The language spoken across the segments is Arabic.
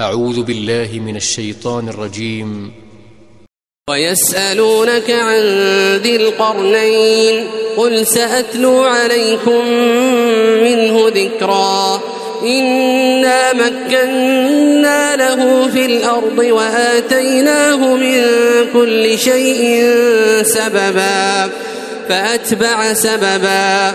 أعوذ بالله من الشيطان الرجيم. ويسألونك عن ذي القرنين قل سأتلو عليكم منه ذكرا. إنا مكنا له في الأرض وآتيناه من كل شيء سببا فأتبع سببا.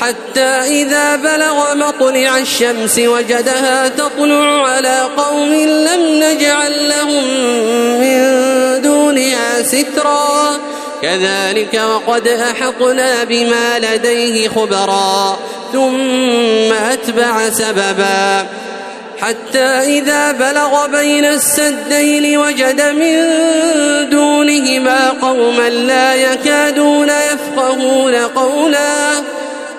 حتى إذا بلغ مطلع الشمس وجدها تطلع على قوم لم نجعل لهم من دونها سترا. كذلك وقد أحطنا بما لديه خبرا ثم أتبع سببا. حتى إذا بلغ بين السدين وجد من دونهما قوما لا يكادون يفقهون قولا.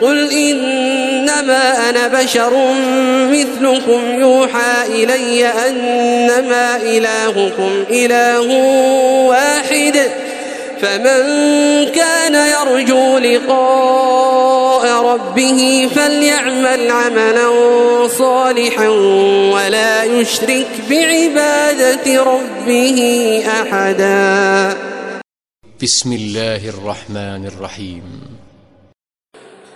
قل إنما أنا بشر مثلكم يوحى إلي أنما إلهكم إله واحد فمن كان يرجو لقاء ربه فليعمل عملا صالحا ولا يشرك بعبادة ربه أحدا. بسم الله الرحمن الرحيم.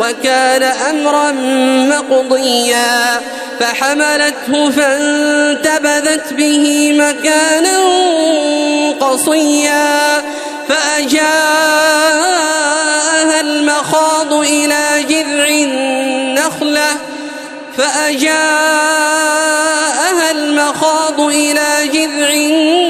وكان أمرا مقضيا فحملته فانتبذت به مكانا قصيا فأجاءها المخاض إلى جذع النخلة فأجاءها المخاض إلى جذع النخلة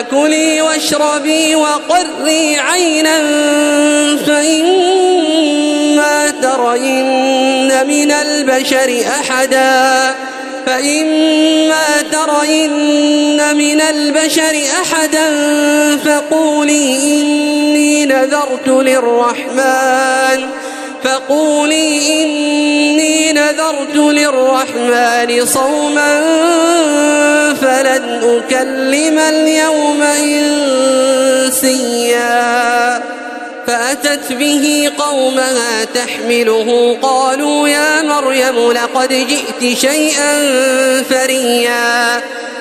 فكلي واشربي وقري عينا فإما ترين من البشر أحدا فإما ترين من البشر أحدا فقولي إني نذرت للرحمن فقولي إني نذرت للرحمن صوما فلن أكلم اليوم إنسيا فأتت به قومها تحمله. قالوا يا مريم لقد جئت شيئا فريا.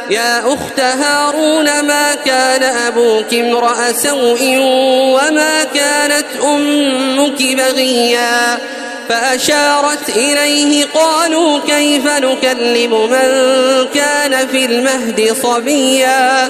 يا أخت هارون ما كان أبوك امرأ سوء وما كانت أمك بغيا؟ فأشارت إليه قالوا كيف نكلم من كان في المهد صبيا؟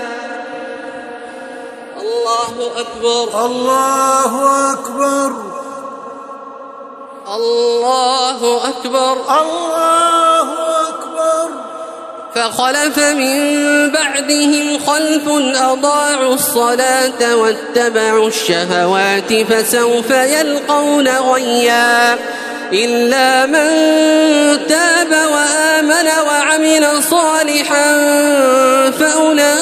الله أكبر. الله أكبر. الله أكبر. الله أكبر. فخلف من بعدهم خلف أضاعوا الصلاة واتبعوا الشهوات فسوف يلقون غيا إلا من تاب وآمن وعمل صالحا فأولئك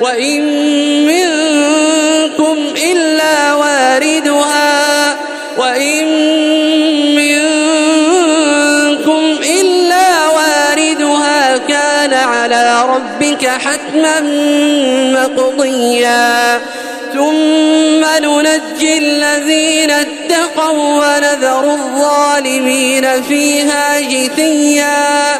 وإن منكم إلا واردها وإن منكم إلا واردها كان على ربك حتما مقضيا. ثم ننجي الذين اتقوا ونذر الظالمين فيها جثيا.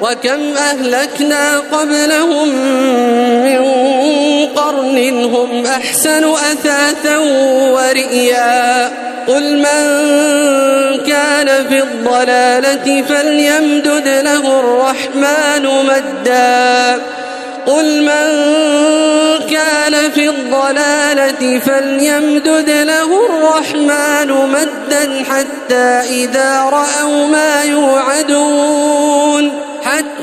وكم أهلكنا قبلهم من قرن هم أحسن أثاثا ورئيا. قل من كان في الضلالة فليمدد له الرحمن مدا. قل من كان في الضلالة فليمدد له الرحمن مدا حتى إذا رأوا ما يوعدون.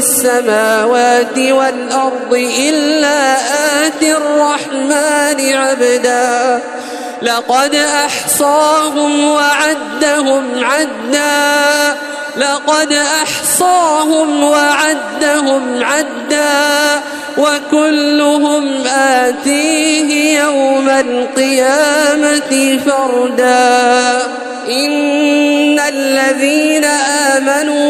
السماوات والأرض إلا آتي الرحمن عبدا. لقد أحصاهم وعدهم عدا لقد أحصاهم وعدهم عدا وكلهم آتيه يوم القيامة فردا. إن الذين آمنوا